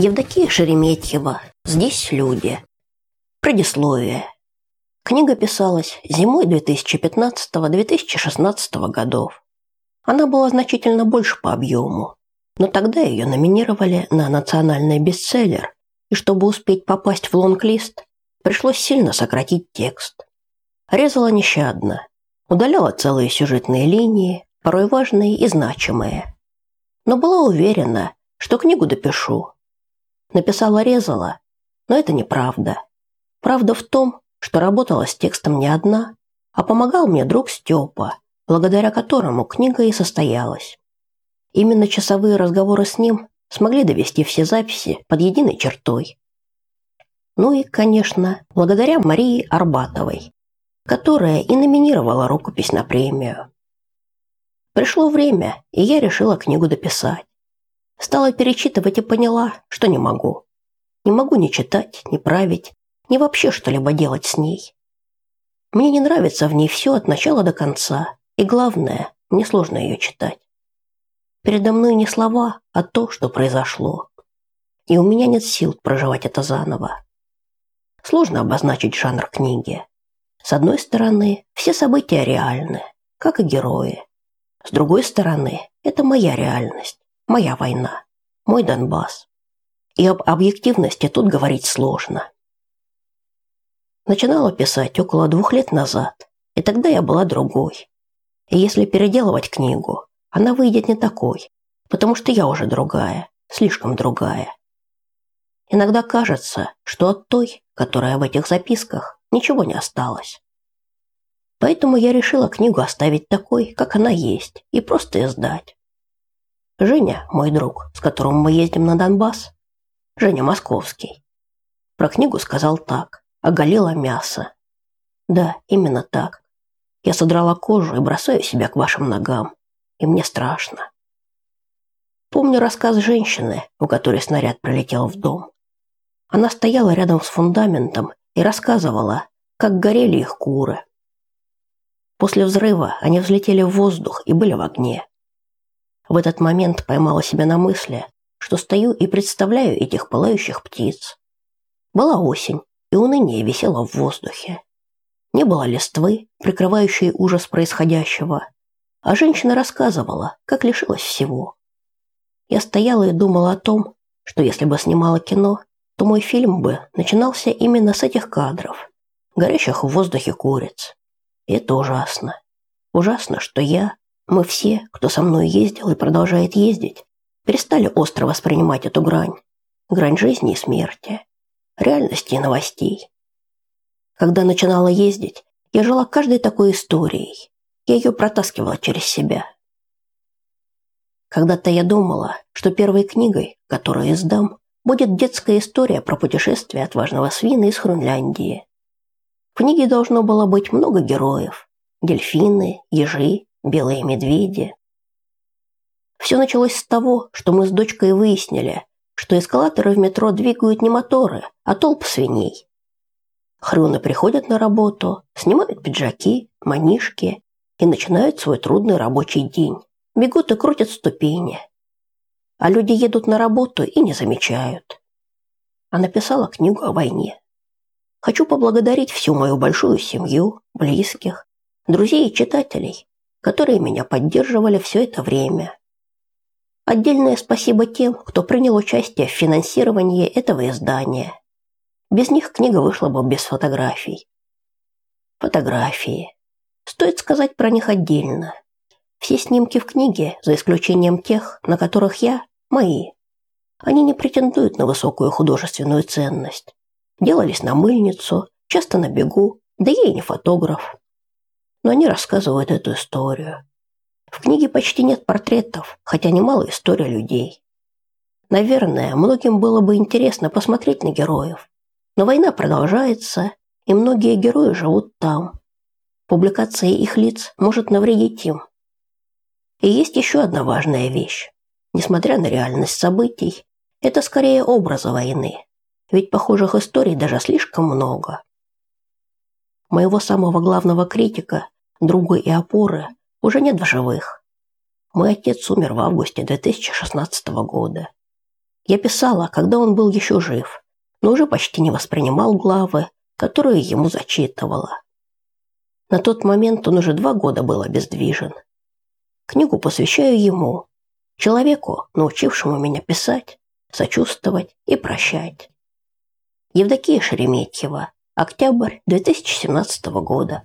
Евдокия Шереметьева. Здесь люди. Предисловие. Книга писалась зимой 2015-2016 годов. Она была значительно больше по объему, но тогда ее номинировали на национальный бестселлер, и чтобы успеть попасть в лонг-лист, пришлось сильно сократить текст. Резала нещадно, удаляла целые сюжетные линии, порой важные и значимые. Но была уверена, что книгу допишу. Написала резала, но это неправда. Правда в том, что работала с текстом не одна, а помогал мне друг Степа, благодаря которому книга и состоялась. Именно часовые разговоры с ним смогли довести все записи под единой чертой. Ну и, конечно, благодаря Марии Арбатовой, которая и номинировала рукопись на премию. Пришло время, и я решила книгу дописать. Стала перечитывать и поняла, что не могу. Не могу ни читать, ни править, ни вообще что-либо делать с ней. Мне не нравится в ней все от начала до конца, и главное, мне сложно ее читать. Передо мной не слова, а то, что произошло. И у меня нет сил проживать это заново. Сложно обозначить жанр книги. С одной стороны, все события реальны, как и герои. С другой стороны, это моя реальность, моя война, мой Донбасс. И об объективности тут говорить сложно. Начинала писать около двух лет назад, и тогда я была другой. И если переделывать книгу, она выйдет не такой, потому что я уже другая, слишком другая. Иногда кажется, что от той, которая в этих записках, ничего не осталось. Поэтому я решила книгу оставить такой, как она есть, и просто издать. Женя, мой друг, с которым мы ездим на Донбасс, Женя Московский, про книгу сказал так оголила мясо. Да, именно так. Я содрала кожу и бросаю себя к вашим ногам. И мне страшно. Помню рассказ женщины, у которой снаряд пролетел в дом. Она стояла рядом с фундаментом и рассказывала, как горели их куры. После взрыва они взлетели в воздух и были в огне. В этот момент поймала себя на мысли, что стою и представляю этих пылающих птиц. Была осень, и уныние висело в воздухе. Не было листвы, прикрывающей ужас происходящего, а женщина рассказывала, как лишилась всего. Я стояла и думала о том, что если бы снимала кино, то мой фильм бы начинался именно с этих кадров, горящих в воздухе куриц. И это ужасно. Ужасно, что я, мы все, кто со мной ездил и продолжает ездить, перестали остро воспринимать эту грань, грань жизни и смерти реальности и новостей. Когда начинала ездить, я жила каждой такой историей. Я ее протаскивала через себя. Когда-то я думала, что первой книгой, которую издам, будет детская история про путешествие отважного свина из Хрунляндии. В книге должно было быть много героев. Дельфины, ежи, белые медведи. Все началось с того, что мы с дочкой выяснили, что эскалаторы в метро двигают не моторы, а толп свиней. Хрюны приходят на работу, снимают пиджаки, манишки и начинают свой трудный рабочий день. Бегут и крутят ступени. А люди едут на работу и не замечают. А написала книгу о войне. Хочу поблагодарить всю мою большую семью, близких, друзей и читателей, которые меня поддерживали все это время. Отдельное спасибо тем, кто принял участие в финансировании этого издания. Без них книга вышла бы без фотографий. Фотографии. Стоит сказать про них отдельно. Все снимки в книге, за исключением тех, на которых я, мои. Они не претендуют на высокую художественную ценность. Делались на мыльницу, часто на бегу, да я и не фотограф. Но они рассказывают эту историю. В книге почти нет портретов, хотя немало историй людей. Наверное, многим было бы интересно посмотреть на героев. Но война продолжается, и многие герои живут там. Публикация их лиц может навредить им. И есть еще одна важная вещь. Несмотря на реальность событий, это скорее образы войны. Ведь похожих историй даже слишком много. Моего самого главного критика, друга и опоры, уже нет в живых. Мой отец умер в августе 2016 года. Я писала, когда он был еще жив, но уже почти не воспринимал главы, которые ему зачитывала. На тот момент он уже два года был обездвижен. Книгу посвящаю ему, человеку, научившему меня писать, сочувствовать и прощать. Евдокия Шереметьева. Октябрь 2017 года.